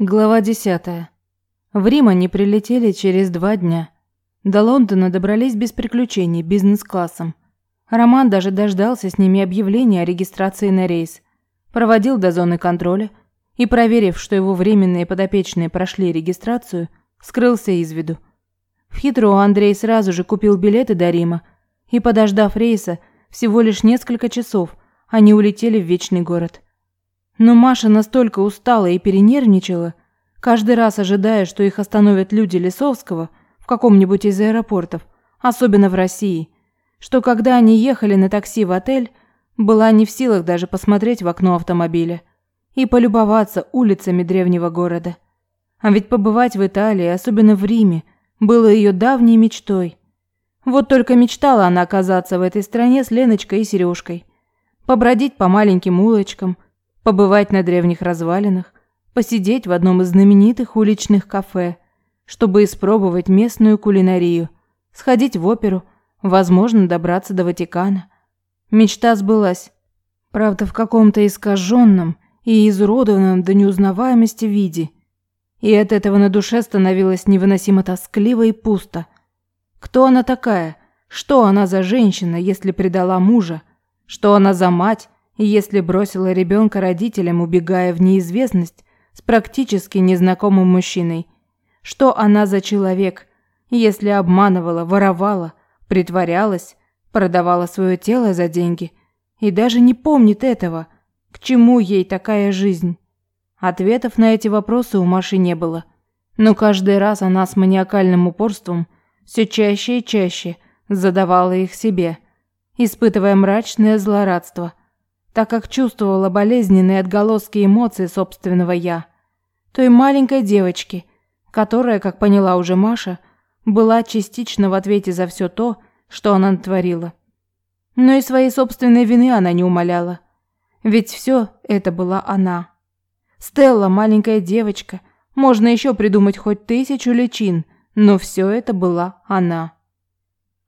Глава 10. В Рим они прилетели через два дня. До Лондона добрались без приключений, бизнес-классом. Роман даже дождался с ними объявления о регистрации на рейс, проводил до зоны контроля и, проверив, что его временные подопечные прошли регистрацию, скрылся из виду. В Хитро Андрей сразу же купил билеты до Рима, и, подождав рейса всего лишь несколько часов, они улетели в Вечный город. Но Маша настолько устала и перенервничала, каждый раз ожидая, что их остановят люди Лесовского в каком-нибудь из аэропортов, особенно в России, что когда они ехали на такси в отель, была не в силах даже посмотреть в окно автомобиля и полюбоваться улицами древнего города. А ведь побывать в Италии, особенно в Риме, было ее давней мечтой. Вот только мечтала она оказаться в этой стране с Леночкой и Сережкой, побродить по маленьким улочкам – побывать на древних развалинах, посидеть в одном из знаменитых уличных кафе, чтобы испробовать местную кулинарию, сходить в оперу, возможно, добраться до Ватикана. Мечта сбылась. Правда, в каком-то искаженном и изуродованном до неузнаваемости виде. И от этого на душе становилось невыносимо тоскливо и пусто. Кто она такая? Что она за женщина, если предала мужа? Что она за мать, и если бросила ребенка родителям, убегая в неизвестность с практически незнакомым мужчиной, что она за человек, если обманывала, воровала, притворялась, продавала свое тело за деньги и даже не помнит этого, к чему ей такая жизнь? Ответов на эти вопросы у Маши не было. Но каждый раз она с маниакальным упорством все чаще и чаще задавала их себе, испытывая мрачное злорадство – так как чувствовала болезненные отголоски эмоций собственного «я». Той маленькой девочки, которая, как поняла уже Маша, была частично в ответе за все то, что она натворила. Но и своей собственной вины она не умоляла. Ведь все это была она. Стелла, маленькая девочка, можно еще придумать хоть тысячу личин, но все это была она.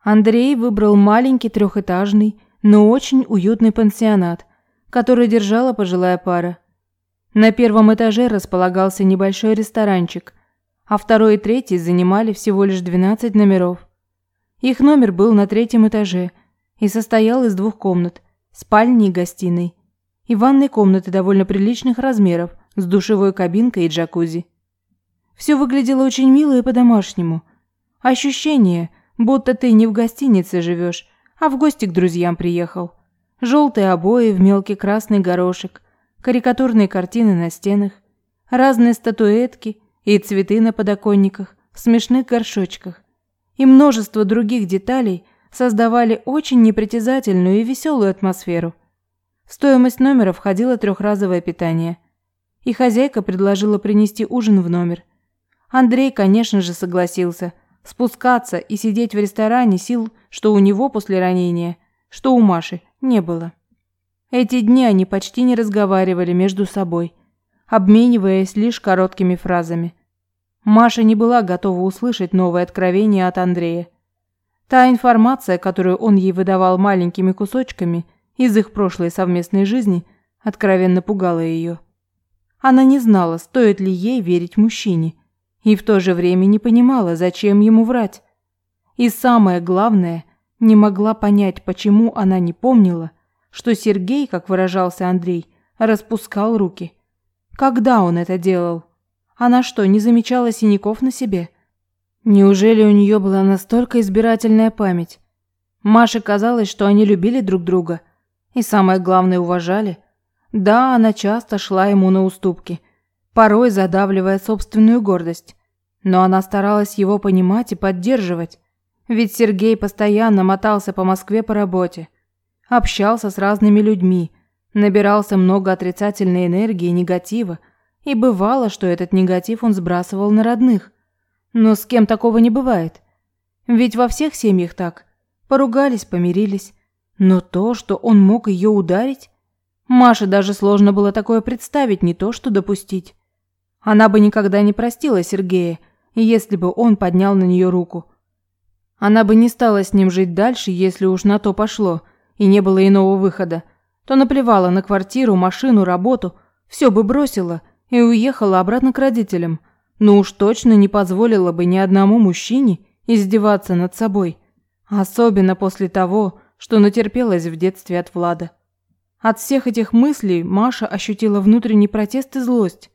Андрей выбрал маленький трехэтажный, но очень уютный пансионат – который держала пожилая пара. На первом этаже располагался небольшой ресторанчик, а второй и третий занимали всего лишь 12 номеров. Их номер был на третьем этаже и состоял из двух комнат – спальни и гостиной, и ванной комнаты довольно приличных размеров с душевой кабинкой и джакузи. Все выглядело очень мило и по-домашнему. Ощущение, будто ты не в гостинице живешь, а в гости к друзьям приехал – Желтые обои в мелкий красный горошек, карикатурные картины на стенах, разные статуэтки и цветы на подоконниках в смешных горшочках и множество других деталей создавали очень непритязательную и веселую атмосферу. В стоимость номера входило трехразовое питание, и хозяйка предложила принести ужин в номер. Андрей, конечно же, согласился. Спускаться и сидеть в ресторане сил, что у него после ранения, что у Маши, не было. Эти дни они почти не разговаривали между собой, обмениваясь лишь короткими фразами. Маша не была готова услышать новое откровение от Андрея. Та информация, которую он ей выдавал маленькими кусочками из их прошлой совместной жизни, откровенно пугала ее. Она не знала, стоит ли ей верить мужчине, и в то же время не понимала, зачем ему врать. И самое главное – не могла понять, почему она не помнила, что Сергей, как выражался Андрей, распускал руки. Когда он это делал? Она что, не замечала синяков на себе? Неужели у нее была настолько избирательная память? Маше казалось, что они любили друг друга и, самое главное, уважали. Да, она часто шла ему на уступки, порой задавливая собственную гордость, но она старалась его понимать и поддерживать. Ведь Сергей постоянно мотался по Москве по работе, общался с разными людьми, набирался много отрицательной энергии и негатива, и бывало, что этот негатив он сбрасывал на родных. Но с кем такого не бывает? Ведь во всех семьях так. Поругались, помирились. Но то, что он мог ее ударить... Маше даже сложно было такое представить, не то что допустить. Она бы никогда не простила Сергея, если бы он поднял на нее руку – она бы не стала с ним жить дальше, если уж на то пошло, и не было иного выхода. То наплевала на квартиру, машину, работу, все бы бросила и уехала обратно к родителям, но уж точно не позволила бы ни одному мужчине издеваться над собой, особенно после того, что натерпелась в детстве от Влада. От всех этих мыслей Маша ощутила внутренний протест и злость,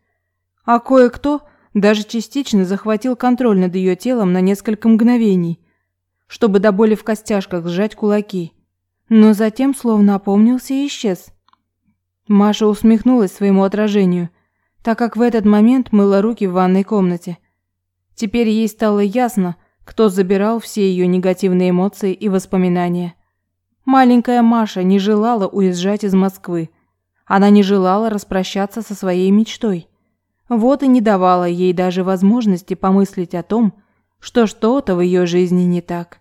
а кое-кто даже частично захватил контроль над ее телом на несколько мгновений, чтобы до боли в костяшках сжать кулаки, но затем словно опомнился и исчез. Маша усмехнулась своему отражению, так как в этот момент мыла руки в ванной комнате. Теперь ей стало ясно, кто забирал все ее негативные эмоции и воспоминания. Маленькая Маша не желала уезжать из Москвы. Она не желала распрощаться со своей мечтой. Вот и не давала ей даже возможности помыслить о том, что что-то в ее жизни не так.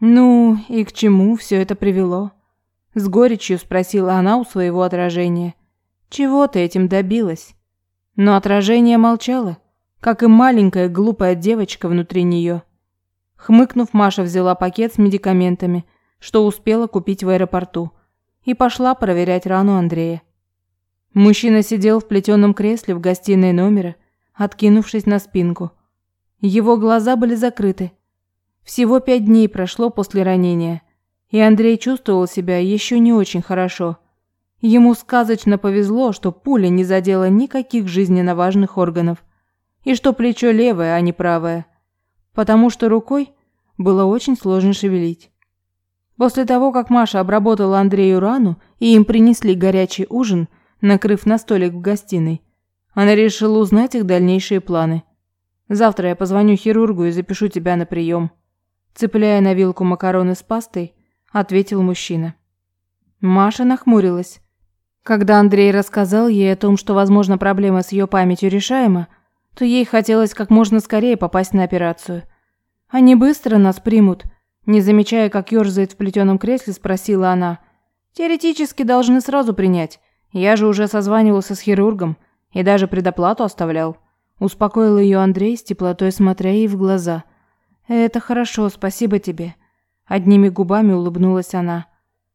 «Ну, и к чему все это привело?» С горечью спросила она у своего отражения. «Чего ты этим добилась?» Но отражение молчало, как и маленькая глупая девочка внутри нее. Хмыкнув, Маша взяла пакет с медикаментами, что успела купить в аэропорту, и пошла проверять рану Андрея. Мужчина сидел в плетеном кресле в гостиной номера, откинувшись на спинку. Его глаза были закрыты. Всего пять дней прошло после ранения, и Андрей чувствовал себя еще не очень хорошо. Ему сказочно повезло, что пуля не задела никаких жизненно важных органов, и что плечо левое, а не правое, потому что рукой было очень сложно шевелить. После того, как Маша обработала Андрею рану и им принесли горячий ужин, накрыв на столик в гостиной. Она решила узнать их дальнейшие планы. Завтра я позвоню хирургу и запишу тебя на прием. Цепляя на вилку макароны с пастой, ответил мужчина. Маша нахмурилась. Когда Андрей рассказал ей о том, что, возможно, проблема с ее памятью решаема, то ей хотелось как можно скорее попасть на операцию. Они быстро нас примут. Не замечая, как ёрзает в плетеном кресле, спросила она. Теоретически должны сразу принять. Я же уже созванивался с хирургом и даже предоплату оставлял. Успокоил ее Андрей с теплотой, смотря ей в глаза. «Это хорошо, спасибо тебе». Одними губами улыбнулась она,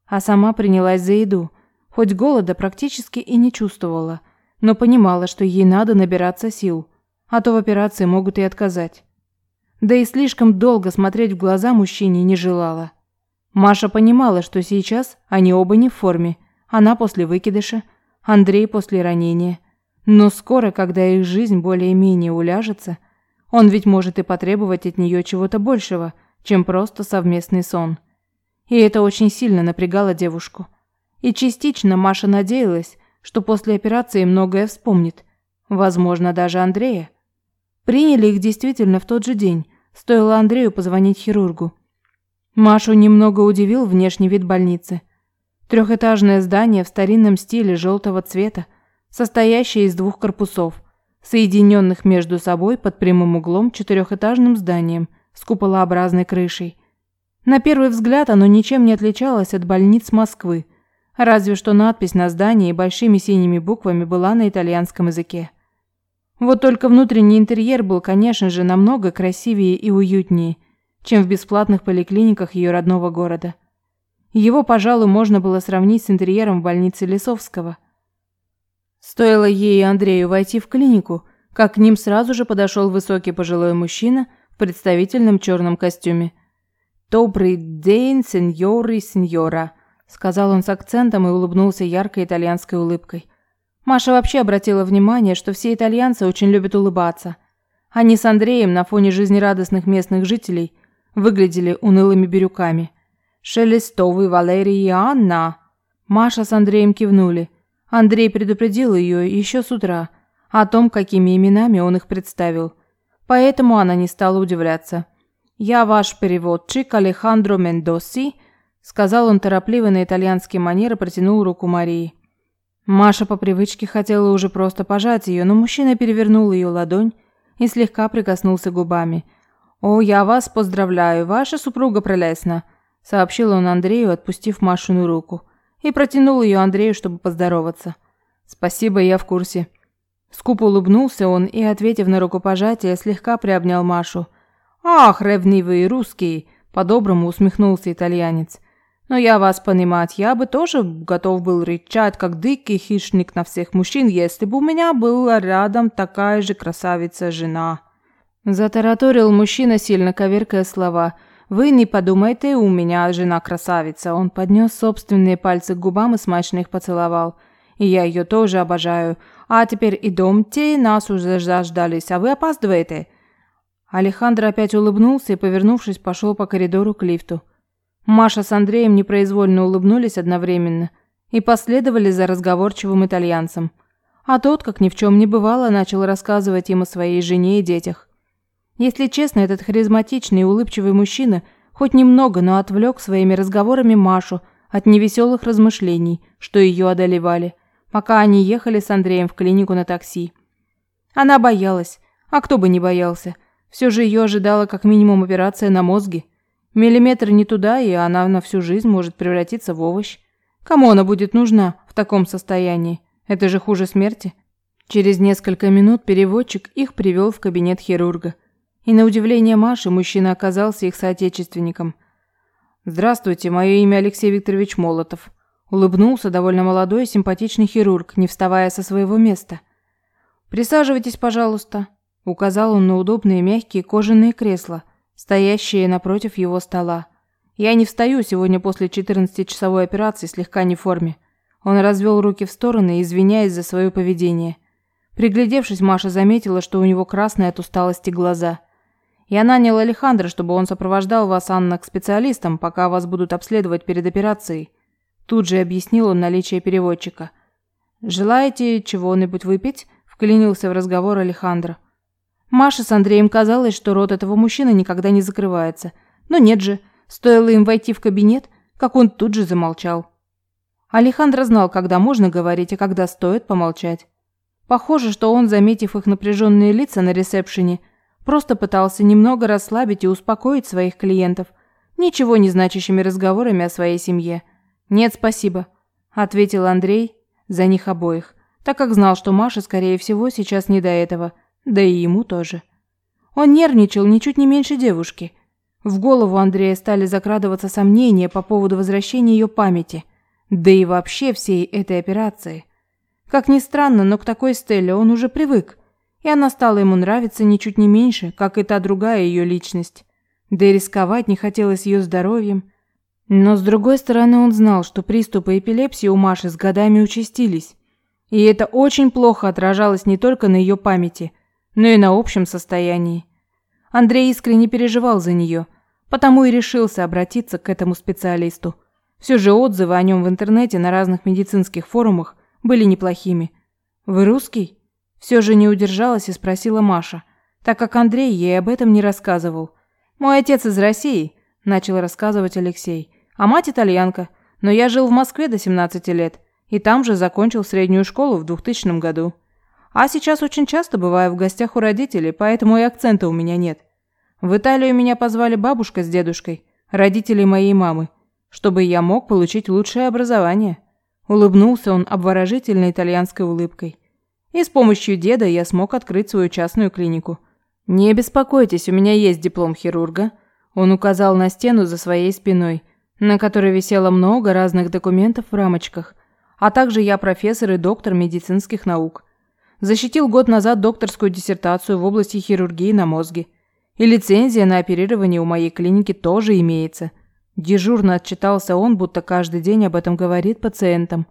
а сама принялась за еду. Хоть голода практически и не чувствовала, но понимала, что ей надо набираться сил, а то в операции могут и отказать. Да и слишком долго смотреть в глаза мужчине не желала. Маша понимала, что сейчас они оба не в форме, она после выкидыша, Андрей после ранения. Но скоро, когда их жизнь более-менее уляжется, он ведь может и потребовать от нее чего-то большего, чем просто совместный сон. И это очень сильно напрягало девушку. И частично Маша надеялась, что после операции многое вспомнит. Возможно, даже Андрея. Приняли их действительно в тот же день. Стоило Андрею позвонить хирургу. Машу немного удивил внешний вид больницы – Трехэтажное здание в старинном стиле желтого цвета, состоящее из двух корпусов, соединенных между собой под прямым углом четырехэтажным зданием с куполообразной крышей. На первый взгляд оно ничем не отличалось от больниц Москвы, разве что надпись на здании большими синими буквами была на итальянском языке. Вот только внутренний интерьер был, конечно же, намного красивее и уютнее, чем в бесплатных поликлиниках ее родного города. Его, пожалуй, можно было сравнить с интерьером в больнице Лисовского. Стоило ей и Андрею войти в клинику, как к ним сразу же подошел высокий пожилой мужчина в представительном черном костюме. «Добрый день, сеньоры и сеньора», – сказал он с акцентом и улыбнулся яркой итальянской улыбкой. Маша вообще обратила внимание, что все итальянцы очень любят улыбаться. Они с Андреем на фоне жизнерадостных местных жителей выглядели унылыми бирюками – Шелестовый Валерий и Анна. Маша с Андреем кивнули. Андрей предупредил ее еще с утра о том, какими именами он их представил. Поэтому она не стала удивляться. «Я ваш переводчик Алехандро Мендоси», сказал он торопливо на итальянский манер и протянул руку Марии. Маша по привычке хотела уже просто пожать ее, но мужчина перевернул ее ладонь и слегка прикоснулся губами. «О, я вас поздравляю, ваша супруга прелестна сообщил он Андрею, отпустив Машину руку, и протянул ее Андрею, чтобы поздороваться. Спасибо, я в курсе. Скупо улыбнулся он и, ответив на рукопожатие, слегка приобнял Машу. Ах, ревнивый русский, по-доброму усмехнулся итальянец. Но я вас понимать, я бы тоже готов был рычать, как дикий хищник на всех мужчин, если бы у меня была рядом такая же красавица-жена». Затараторил мужчина, сильно коверкая слова. «Вы не подумайте, у меня жена красавица». Он поднес собственные пальцы к губам и смачно их поцеловал. «И я ее тоже обожаю. А теперь идемте, нас уже заждались, а вы опаздываете». Алехандро опять улыбнулся и, повернувшись, пошел по коридору к лифту. Маша с Андреем непроизвольно улыбнулись одновременно и последовали за разговорчивым итальянцем. А тот, как ни в чем не бывало, начал рассказывать им о своей жене и детях. Если честно, этот харизматичный и улыбчивый мужчина хоть немного, но отвлек своими разговорами Машу от невеселых размышлений, что ее одолевали, пока они ехали с Андреем в клинику на такси. Она боялась, а кто бы не боялся. Все же ее ожидала как минимум операция на мозге. Миллиметр не туда, и она на всю жизнь может превратиться в овощ. Кому она будет нужна в таком состоянии? Это же хуже смерти. Через несколько минут переводчик их привел в кабинет хирурга. И на удивление Маши мужчина оказался их соотечественником. «Здравствуйте, мое имя Алексей Викторович Молотов», – улыбнулся довольно молодой и симпатичный хирург, не вставая со своего места. «Присаживайтесь, пожалуйста», – указал он на удобные мягкие кожаные кресла, стоящие напротив его стола. «Я не встаю сегодня после 14-часовой операции слегка не в форме». Он развел руки в стороны, извиняясь за свое поведение. Приглядевшись, Маша заметила, что у него красные от усталости глаза – я нанял Алехандро, чтобы он сопровождал вас, Анна, к специалистам, пока вас будут обследовать перед операцией. Тут же объяснил он наличие переводчика. «Желаете чего-нибудь выпить?» – вклинился в разговор Алехандро. Маше с Андреем казалось, что рот этого мужчины никогда не закрывается. Но нет же, стоило им войти в кабинет, как он тут же замолчал. Алехандро знал, когда можно говорить, а когда стоит помолчать. Похоже, что он, заметив их напряженные лица на ресепшене, Просто пытался немного расслабить и успокоить своих клиентов, ничего не значащими разговорами о своей семье. «Нет, спасибо», – ответил Андрей за них обоих, так как знал, что Маша, скорее всего, сейчас не до этого, да и ему тоже. Он нервничал ничуть не меньше девушки. В голову Андрея стали закрадываться сомнения по поводу возвращения ее памяти, да и вообще всей этой операции. Как ни странно, но к такой Стелле он уже привык – и она стала ему нравиться ничуть не меньше, как и та другая ее личность. Да и рисковать не хотелось ее здоровьем. Но с другой стороны он знал, что приступы эпилепсии у Маши с годами участились. И это очень плохо отражалось не только на ее памяти, но и на общем состоянии. Андрей искренне переживал за нее, потому и решился обратиться к этому специалисту. Все же отзывы о нем в интернете на разных медицинских форумах были неплохими. «Вы русский?» Все же не удержалась и спросила Маша, так как Андрей ей об этом не рассказывал. «Мой отец из России», – начал рассказывать Алексей, – «а мать итальянка, но я жил в Москве до 17 лет, и там же закончил среднюю школу в 2000 году. А сейчас очень часто бываю в гостях у родителей, поэтому и акцента у меня нет. В Италию меня позвали бабушка с дедушкой, родители моей мамы, чтобы я мог получить лучшее образование». Улыбнулся он обворожительной итальянской улыбкой. И с помощью деда я смог открыть свою частную клинику. Не беспокойтесь, у меня есть диплом хирурга. Он указал на стену за своей спиной, на которой висело много разных документов в рамочках. А также я профессор и доктор медицинских наук. Защитил год назад докторскую диссертацию в области хирургии на мозге. И лицензия на оперирование у моей клиники тоже имеется. Дежурно отчитался он, будто каждый день об этом говорит пациентам.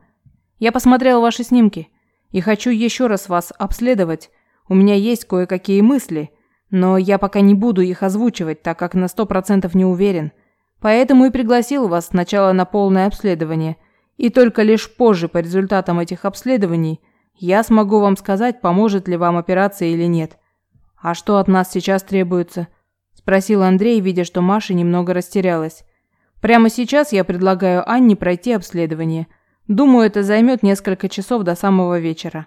Я посмотрел ваши снимки и хочу еще раз вас обследовать. У меня есть кое-какие мысли, но я пока не буду их озвучивать, так как на сто процентов не уверен. Поэтому и пригласил вас сначала на полное обследование, и только лишь позже по результатам этих обследований я смогу вам сказать, поможет ли вам операция или нет. А что от нас сейчас требуется? спросил Андрей, видя, что Маша немного растерялась. Прямо сейчас я предлагаю Анне пройти обследование – Думаю, это займет несколько часов до самого вечера.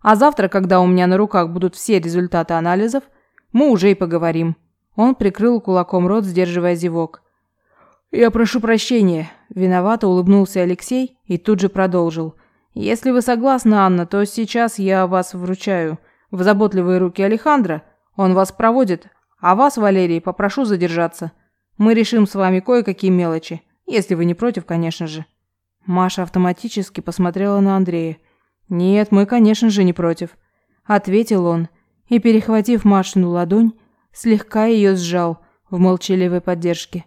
А завтра, когда у меня на руках будут все результаты анализов, мы уже и поговорим». Он прикрыл кулаком рот, сдерживая зевок. «Я прошу прощения», – виновато улыбнулся Алексей и тут же продолжил. «Если вы согласны, Анна, то сейчас я вас вручаю в заботливые руки Алехандро. Он вас проводит, а вас, Валерий, попрошу задержаться. Мы решим с вами кое-какие мелочи. Если вы не против, конечно же. Маша автоматически посмотрела на Андрея. «Нет, мы, конечно же, не против», – ответил он, и, перехватив Машину ладонь, слегка ее сжал в молчаливой поддержке.